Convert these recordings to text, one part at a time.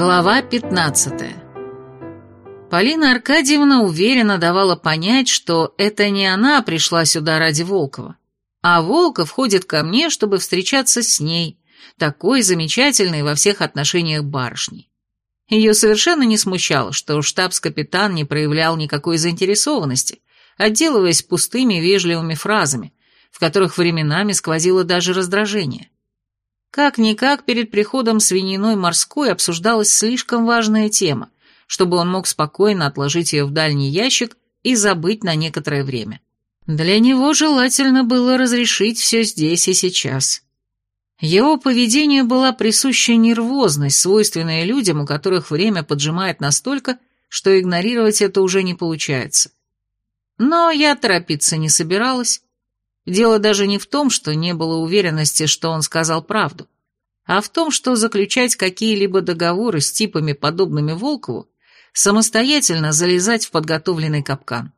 Глава 15 Полина Аркадьевна уверенно давала понять, что это не она пришла сюда ради Волкова, а Волков ходит ко мне, чтобы встречаться с ней, такой замечательной во всех отношениях барышней. Ее совершенно не смущало, что штабс-капитан не проявлял никакой заинтересованности, отделываясь пустыми вежливыми фразами, в которых временами сквозило даже раздражение. Как-никак перед приходом свининой морской обсуждалась слишком важная тема, чтобы он мог спокойно отложить ее в дальний ящик и забыть на некоторое время. Для него желательно было разрешить все здесь и сейчас. Его поведению была присуща нервозность, свойственная людям, у которых время поджимает настолько, что игнорировать это уже не получается. Но я торопиться не собиралась. Дело даже не в том, что не было уверенности, что он сказал правду, а в том, что заключать какие-либо договоры с типами, подобными Волкову, самостоятельно залезать в подготовленный капкан.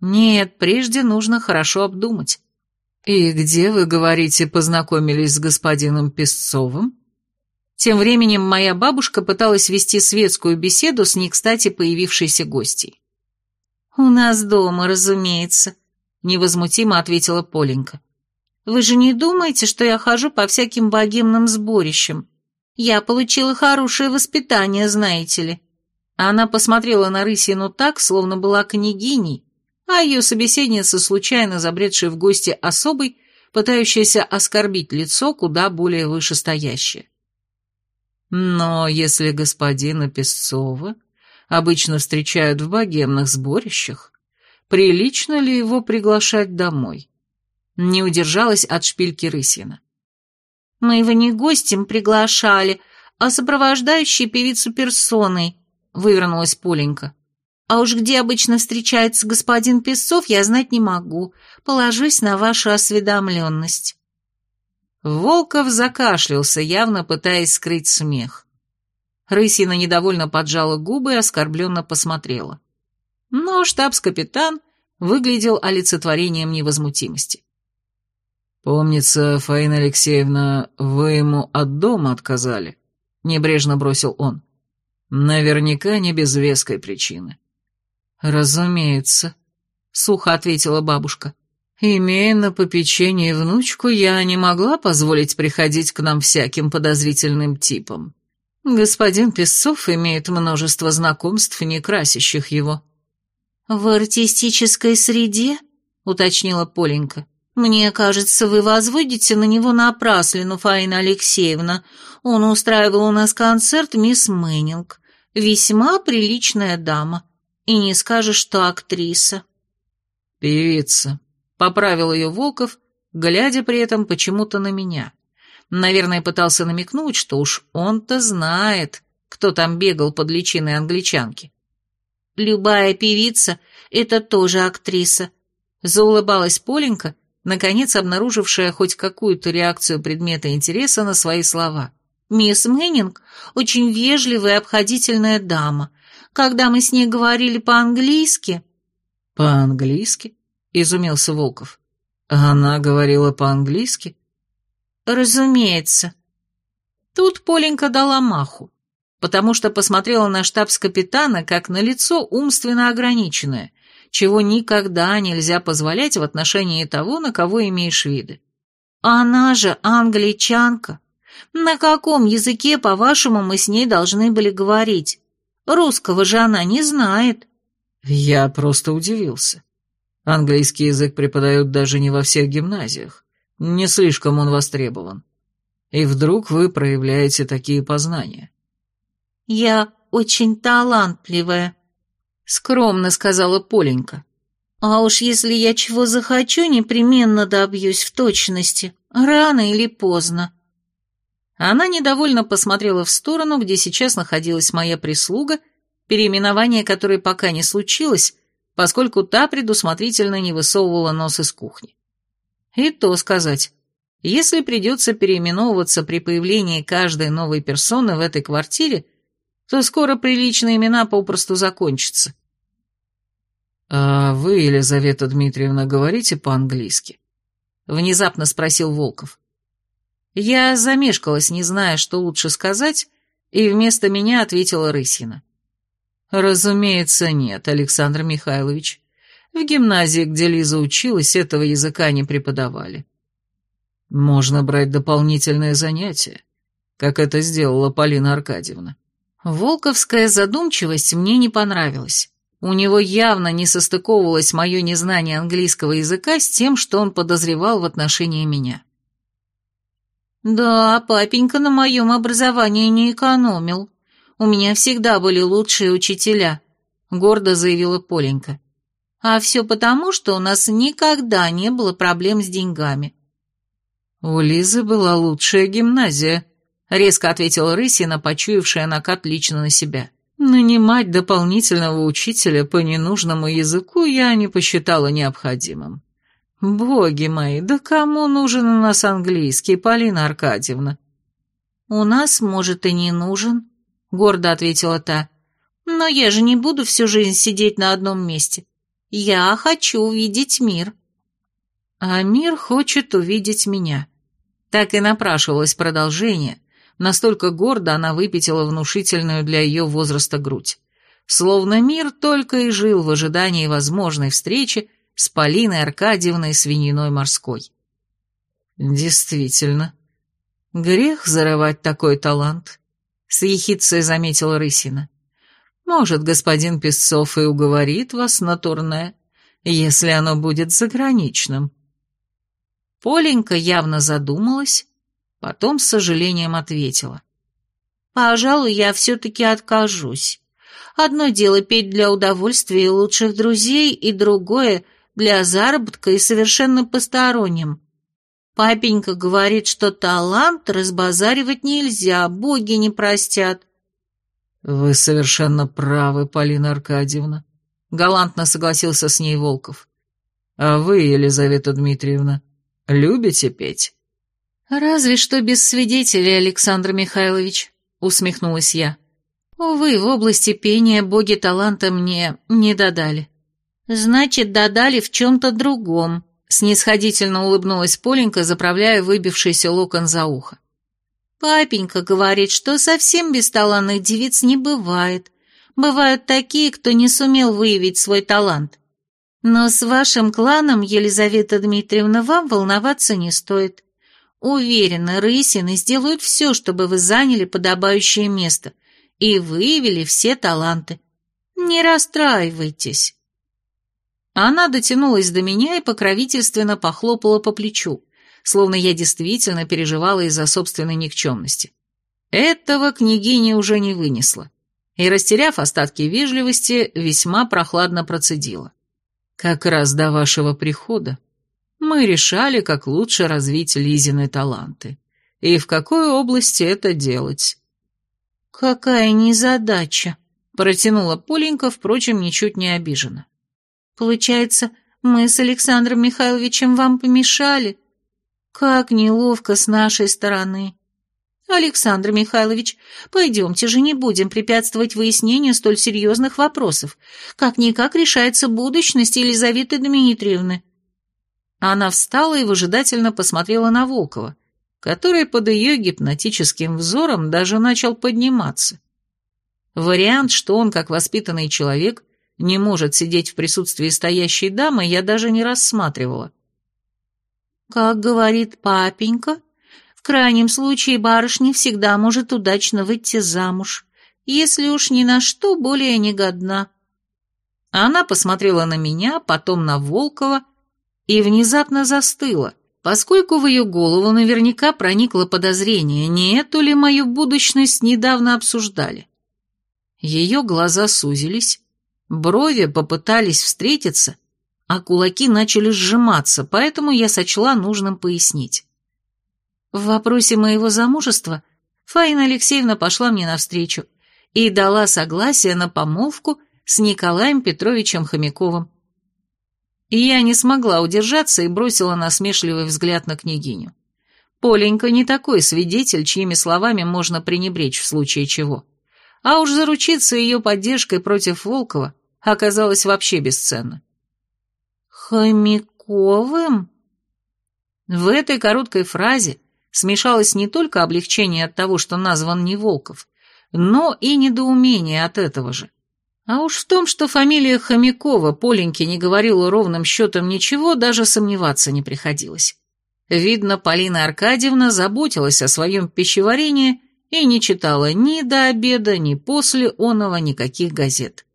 Нет, прежде нужно хорошо обдумать. «И где, вы говорите, познакомились с господином Песцовым?» Тем временем моя бабушка пыталась вести светскую беседу с не кстати появившейся гостьей. «У нас дома, разумеется», — невозмутимо ответила Поленька. «Вы же не думаете, что я хожу по всяким богемным сборищам? Я получила хорошее воспитание, знаете ли». Она посмотрела на Рысину так, словно была княгиней, а ее собеседница, случайно забредшая в гости особой, пытающаяся оскорбить лицо куда более вышестоящее. Но если господина Песцова обычно встречают в богемных сборищах, прилично ли его приглашать домой? Не удержалась от шпильки Рысина. «Мы его не гостем приглашали, а сопровождающей певицу персоной», — вывернулась Поленька. «А уж где обычно встречается господин Песцов, я знать не могу. Положусь на вашу осведомленность». Волков закашлялся, явно пытаясь скрыть смех. Рысина недовольно поджала губы и оскорбленно посмотрела. Но штабс-капитан выглядел олицетворением невозмутимости. «Помнится, Фаина Алексеевна, вы ему от дома отказали», — небрежно бросил он. «Наверняка не без веской причины». «Разумеется», — сухо ответила бабушка. «Имея на попечении внучку, я не могла позволить приходить к нам всяким подозрительным типам. Господин Песцов имеет множество знакомств, не красящих его». «В артистической среде?» — уточнила Поленька. «Мне кажется, вы возводите на него напраслину, Фаина Алексеевна. Он устраивал у нас концерт «Мисс Мэннинг». Весьма приличная дама. И не скажешь, что актриса». «Певица», — поправил ее Волков, глядя при этом почему-то на меня. Наверное, пытался намекнуть, что уж он-то знает, кто там бегал под личиной англичанки. «Любая певица — это тоже актриса», — заулыбалась Поленька, наконец обнаружившая хоть какую-то реакцию предмета интереса на свои слова. «Мисс Мэннинг — очень вежливая и обходительная дама. Когда мы с ней говорили по-английски...» «По-английски?» — изумился Волков. «Она говорила по-английски?» «Разумеется». Тут Поленька дала маху, потому что посмотрела на штабс-капитана как на лицо умственно ограниченное, чего никогда нельзя позволять в отношении того, на кого имеешь виды. «Она же англичанка. На каком языке, по-вашему, мы с ней должны были говорить? Русского же она не знает». Я просто удивился. Английский язык преподают даже не во всех гимназиях. Не слишком он востребован. И вдруг вы проявляете такие познания. «Я очень талантливая», — скромно сказала Поленька. «А уж если я чего захочу, непременно добьюсь в точности, рано или поздно». Она недовольно посмотрела в сторону, где сейчас находилась моя прислуга, переименование которой пока не случилось, поскольку та предусмотрительно не высовывала нос из кухни. И то сказать, если придется переименовываться при появлении каждой новой персоны в этой квартире, то скоро приличные имена попросту закончатся. «А вы, Елизавета Дмитриевна, говорите по-английски?» — внезапно спросил Волков. Я замешкалась, не зная, что лучше сказать, и вместо меня ответила Рысина. Разумеется, нет, Александр Михайлович. В гимназии, где Лиза училась, этого языка не преподавали. Можно брать дополнительные занятия, как это сделала Полина Аркадьевна. Волковская задумчивость мне не понравилась. У него явно не состыковывалось мое незнание английского языка с тем, что он подозревал в отношении меня. «Да, папенька на моем образовании не экономил. У меня всегда были лучшие учителя», — гордо заявила Поленька. «А все потому, что у нас никогда не было проблем с деньгами». «У Лизы была лучшая гимназия», — резко ответила Рысина, почуявшая накат лично на себя. Нанимать дополнительного учителя по ненужному языку я не посчитала необходимым. Боги мои, да кому нужен у нас английский, Полина Аркадьевна? У нас, может, и не нужен, гордо ответила та. Но я же не буду всю жизнь сидеть на одном месте. Я хочу увидеть мир. А мир хочет увидеть меня. Так и напрашивалось продолжение, Настолько гордо она выпятила внушительную для ее возраста грудь. Словно мир только и жил в ожидании возможной встречи с Полиной Аркадьевной Свининой Морской. Действительно, грех зарывать такой талант, с ехидцей заметила Рысина. Может, господин Песцов и уговорит вас на турне, если оно будет заграничным. Поленька явно задумалась, Потом с сожалением ответила. «Пожалуй, я все-таки откажусь. Одно дело петь для удовольствия и лучших друзей, и другое — для заработка и совершенно посторонним. Папенька говорит, что талант разбазаривать нельзя, боги не простят». «Вы совершенно правы, Полина Аркадьевна», — галантно согласился с ней Волков. «А вы, Елизавета Дмитриевна, любите петь?» «Разве что без свидетелей, Александр Михайлович», — усмехнулась я. «Увы, в области пения боги таланта мне не додали». «Значит, додали в чем-то другом», — снисходительно улыбнулась Поленька, заправляя выбившийся локон за ухо. «Папенька говорит, что совсем бесталанных девиц не бывает. Бывают такие, кто не сумел выявить свой талант. Но с вашим кланом, Елизавета Дмитриевна, вам волноваться не стоит. Уверена, рысины сделают все, чтобы вы заняли подобающее место и выявили все таланты. Не расстраивайтесь. Она дотянулась до меня и покровительственно похлопала по плечу, словно я действительно переживала из-за собственной никчемности. Этого княгиня уже не вынесла, и, растеряв остатки вежливости, весьма прохладно процедила. «Как раз до вашего прихода мы решали, как лучше развить Лизины таланты. И в какой области это делать. «Какая незадача!» — протянула Поленька, впрочем, ничуть не обижена. «Получается, мы с Александром Михайловичем вам помешали? Как неловко с нашей стороны!» «Александр Михайлович, пойдемте же не будем препятствовать выяснению столь серьезных вопросов. Как-никак решается будущность Елизаветы Дмитриевны». Она встала и выжидательно посмотрела на Волкова, который под ее гипнотическим взором даже начал подниматься. Вариант, что он, как воспитанный человек, не может сидеть в присутствии стоящей дамы, я даже не рассматривала. «Как говорит папенька, в крайнем случае барышня всегда может удачно выйти замуж, если уж ни на что более не годна». Она посмотрела на меня, потом на Волкова, и внезапно застыла, поскольку в ее голову наверняка проникло подозрение, не эту ли мою будущность недавно обсуждали. Ее глаза сузились, брови попытались встретиться, а кулаки начали сжиматься, поэтому я сочла нужным пояснить. В вопросе моего замужества Фаина Алексеевна пошла мне навстречу и дала согласие на помолвку с Николаем Петровичем Хомяковым. И я не смогла удержаться и бросила насмешливый взгляд на княгиню. Поленька не такой свидетель, чьими словами можно пренебречь в случае чего. А уж заручиться ее поддержкой против Волкова оказалось вообще бесценно. «Хомяковым?» В этой короткой фразе смешалось не только облегчение от того, что назван не Волков, но и недоумение от этого же. А уж в том, что фамилия Хомякова Поленьке не говорила ровным счетом ничего, даже сомневаться не приходилось. Видно, Полина Аркадьевна заботилась о своем пищеварении и не читала ни до обеда, ни после оного никаких газет.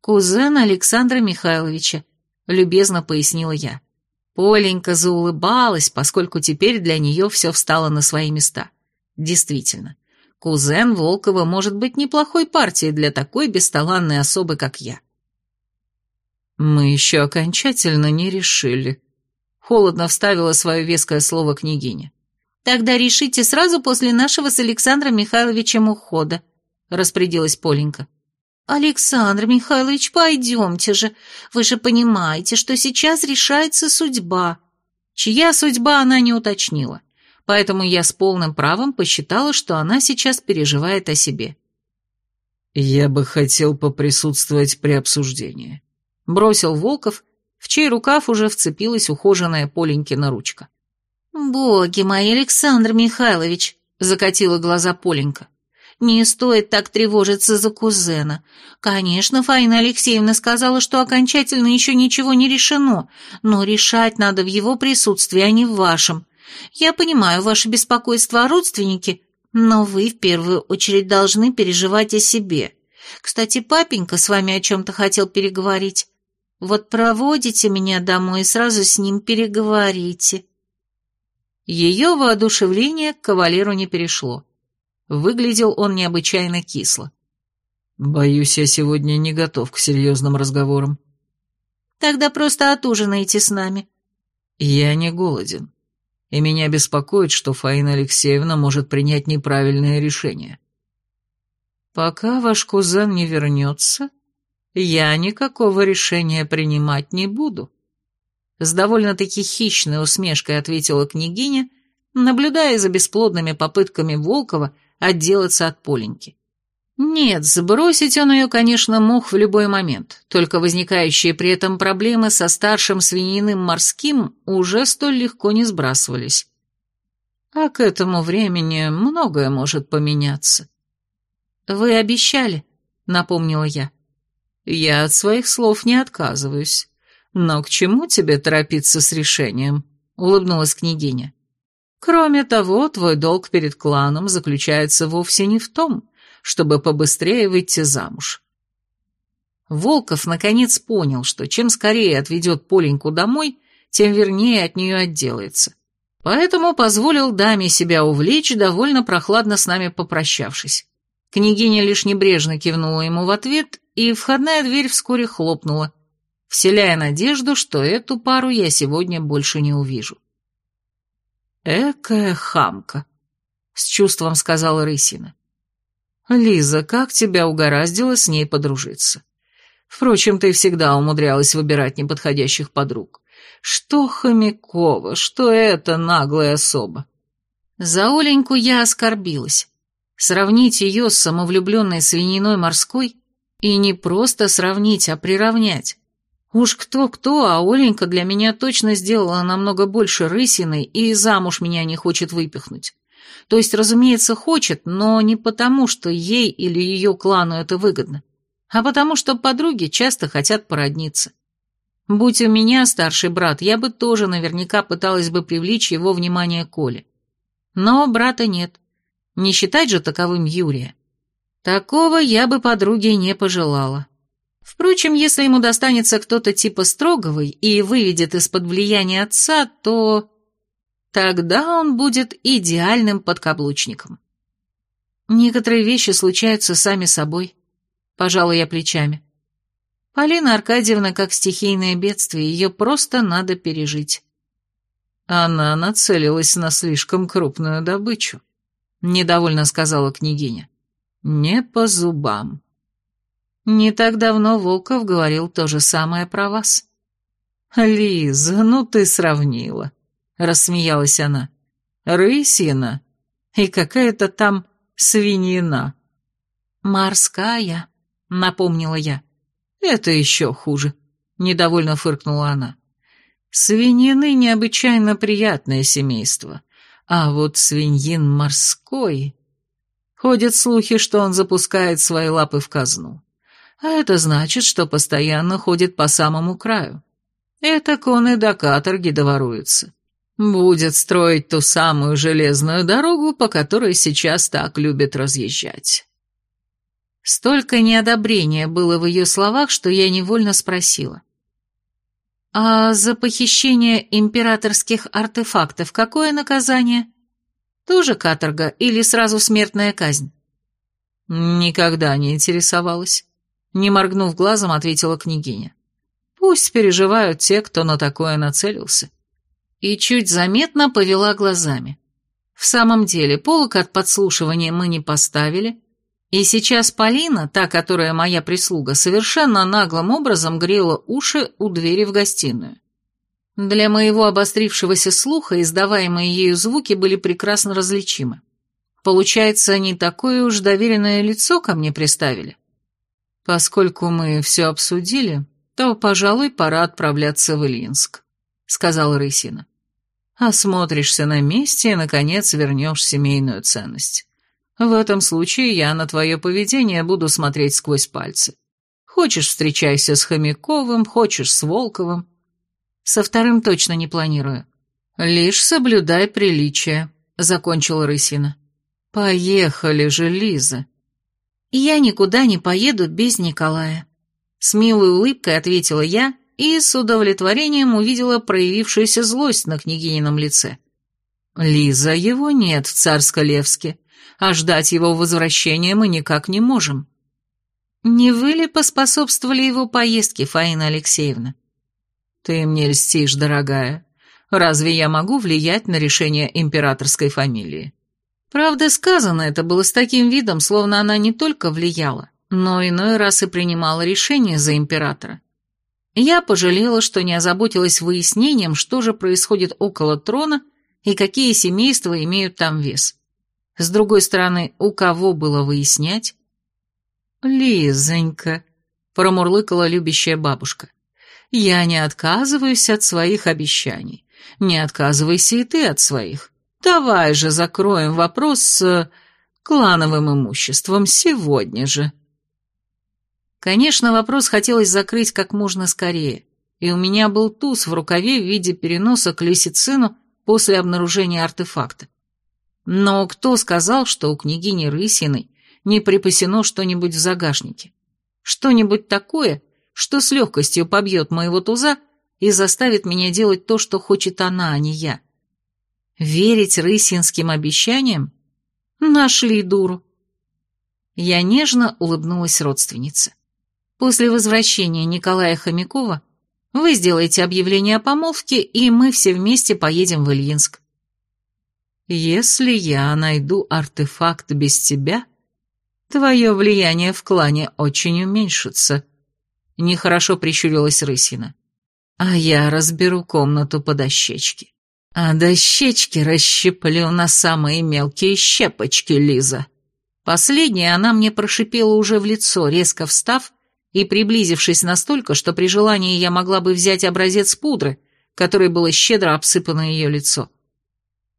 «Кузен Александра Михайловича», — любезно пояснила я. Поленька заулыбалась, поскольку теперь для нее все встало на свои места. Действительно, кузен Волкова может быть неплохой партией для такой бесталанной особы, как я. «Мы еще окончательно не решили», — холодно вставила свое веское слово княгиня. «Тогда решите сразу после нашего с Александром Михайловичем ухода», — распорядилась Поленька. «Александр Михайлович, пойдемте же. Вы же понимаете, что сейчас решается судьба». Чья судьба она не уточнила, поэтому я с полным правом посчитала, что она сейчас переживает о себе. «Я бы хотел поприсутствовать при обсуждении», — бросил Волков, в чей рукав уже вцепилась ухоженная Поленькина ручка. «Боги мои, Александр Михайлович!» — закатила глаза Поленька. Не стоит так тревожиться за кузена. Конечно, Фаина Алексеевна сказала, что окончательно еще ничего не решено, но решать надо в его присутствии, а не в вашем. Я понимаю ваше беспокойство о родственнике, но вы в первую очередь должны переживать о себе. Кстати, папенька с вами о чем-то хотел переговорить. Вот проводите меня домой и сразу с ним переговорите». Ее воодушевление к кавалеру не перешло. Выглядел он необычайно кисло. «Боюсь, я сегодня не готов к серьезным разговорам». «Тогда просто отужинайте с нами». «Я не голоден, и меня беспокоит, что Фаина Алексеевна может принять неправильное решение». «Пока ваш кузен не вернется, я никакого решения принимать не буду». С довольно-таки хищной усмешкой ответила княгиня, наблюдая за бесплодными попытками Волкова отделаться от Поленьки. Нет, сбросить он ее, конечно, мог в любой момент, только возникающие при этом проблемы со старшим свининым морским уже столь легко не сбрасывались. А к этому времени многое может поменяться. «Вы обещали», — напомнила я. «Я от своих слов не отказываюсь. Но к чему тебе торопиться с решением?» — улыбнулась княгиня. Кроме того, твой долг перед кланом заключается вовсе не в том, чтобы побыстрее выйти замуж. Волков наконец понял, что чем скорее отведет Поленьку домой, тем вернее от нее отделается. Поэтому позволил даме себя увлечь, довольно прохладно с нами попрощавшись. Княгиня лишь небрежно кивнула ему в ответ, и входная дверь вскоре хлопнула, вселяя надежду, что эту пару я сегодня больше не увижу. «Экая хамка», — с чувством сказала Рысина. «Лиза, как тебя угораздило с ней подружиться? Впрочем, ты всегда умудрялась выбирать неподходящих подруг. Что Хомякова, что это наглая особа?» За Оленьку я оскорбилась. Сравнить ее с самовлюбленной свининой морской и не просто сравнить, а приравнять. Уж кто-кто, а Оленька для меня точно сделала намного больше рысиной и замуж меня не хочет выпихнуть. То есть, разумеется, хочет, но не потому, что ей или ее клану это выгодно, а потому что подруги часто хотят породниться. Будь у меня старший брат, я бы тоже наверняка пыталась бы привлечь его внимание Коле. Но брата нет. Не считать же таковым Юрия. Такого я бы подруге не пожелала. Впрочем, если ему достанется кто-то типа Строговой и выведет из-под влияния отца, то... Тогда он будет идеальным подкаблучником. Некоторые вещи случаются сами собой. Пожалуй, я плечами. Полина Аркадьевна как стихийное бедствие, ее просто надо пережить. Она нацелилась на слишком крупную добычу, недовольно сказала княгиня. Не по зубам. Не так давно Волков говорил то же самое про вас. «Лиза, ну ты сравнила», — рассмеялась она. «Рысина и какая-то там свинина». «Морская», — напомнила я. «Это еще хуже», — недовольно фыркнула она. «Свинины необычайно приятное семейство, а вот свиньин морской...» Ходят слухи, что он запускает свои лапы в казну. А это значит, что постоянно ходит по самому краю. Это он до каторги доворуется. Будет строить ту самую железную дорогу, по которой сейчас так любят разъезжать. Столько неодобрения было в ее словах, что я невольно спросила. «А за похищение императорских артефактов какое наказание?» Тоже каторга или сразу смертная казнь? Никогда не интересовалась. Не моргнув глазом, ответила княгиня. Пусть переживают те, кто на такое нацелился. И чуть заметно повела глазами. В самом деле, полок от подслушивания мы не поставили, и сейчас Полина, та, которая моя прислуга, совершенно наглым образом грела уши у двери в гостиную. Для моего обострившегося слуха издаваемые ею звуки были прекрасно различимы. Получается, не такое уж доверенное лицо ко мне приставили. Поскольку мы все обсудили, то, пожалуй, пора отправляться в Ильинск, — сказал Рысина. Осмотришься на месте и, наконец, вернешь семейную ценность. В этом случае я на твое поведение буду смотреть сквозь пальцы. Хочешь, встречайся с Хомяковым, хочешь, с Волковым, со вторым точно не планирую. Лишь соблюдай приличие, закончила Рысина. Поехали же, Лиза. Я никуда не поеду без Николая. С милой улыбкой ответила я и с удовлетворением увидела проявившуюся злость на княгинином лице. Лиза, его нет в Царско-Левске, а ждать его возвращения мы никак не можем. Не вы ли поспособствовали его поездке, Фаина Алексеевна? «Ты мне льстишь, дорогая. Разве я могу влиять на решение императорской фамилии?» Правда, сказано это было с таким видом, словно она не только влияла, но иной раз и принимала решения за императора. Я пожалела, что не озаботилась выяснением, что же происходит около трона и какие семейства имеют там вес. С другой стороны, у кого было выяснять? «Лизонька», — промурлыкала любящая бабушка, я не отказываюсь от своих обещаний. Не отказывайся и ты от своих. Давай же закроем вопрос с клановым имуществом сегодня же. Конечно, вопрос хотелось закрыть как можно скорее, и у меня был туз в рукаве в виде переноса к Лисицину после обнаружения артефакта. Но кто сказал, что у княгини Рысиной не припасено что-нибудь в загашнике? Что-нибудь такое, что с легкостью побьет моего туза и заставит меня делать то, что хочет она, а не я. Верить рысинским обещаниям? Нашли дуру. Я нежно улыбнулась родственнице. После возвращения Николая Хомякова вы сделаете объявление о помолвке, и мы все вместе поедем в Ильинск. Если я найду артефакт без тебя, твое влияние в клане очень уменьшится, — Нехорошо прищурилась Рысина. А я разберу комнату по дощечке. А дощечки расщеплю на самые мелкие щепочки, Лиза. Последнее она мне прошипела уже в лицо, резко встав и приблизившись настолько, что при желании я могла бы взять образец пудры, которой было щедро обсыпано ее лицо.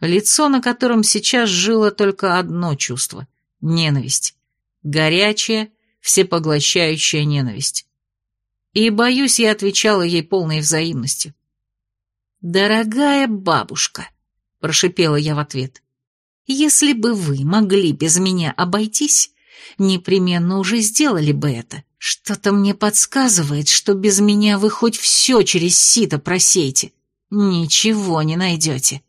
Лицо, на котором сейчас жило только одно чувство — ненависть. Горячая, всепоглощающая ненависть. И, боюсь, я отвечала ей полной взаимностью. «Дорогая бабушка», — прошипела я в ответ, — «если бы вы могли без меня обойтись, непременно уже сделали бы это. Что-то мне подсказывает, что без меня вы хоть все через сито просеете. Ничего не найдете».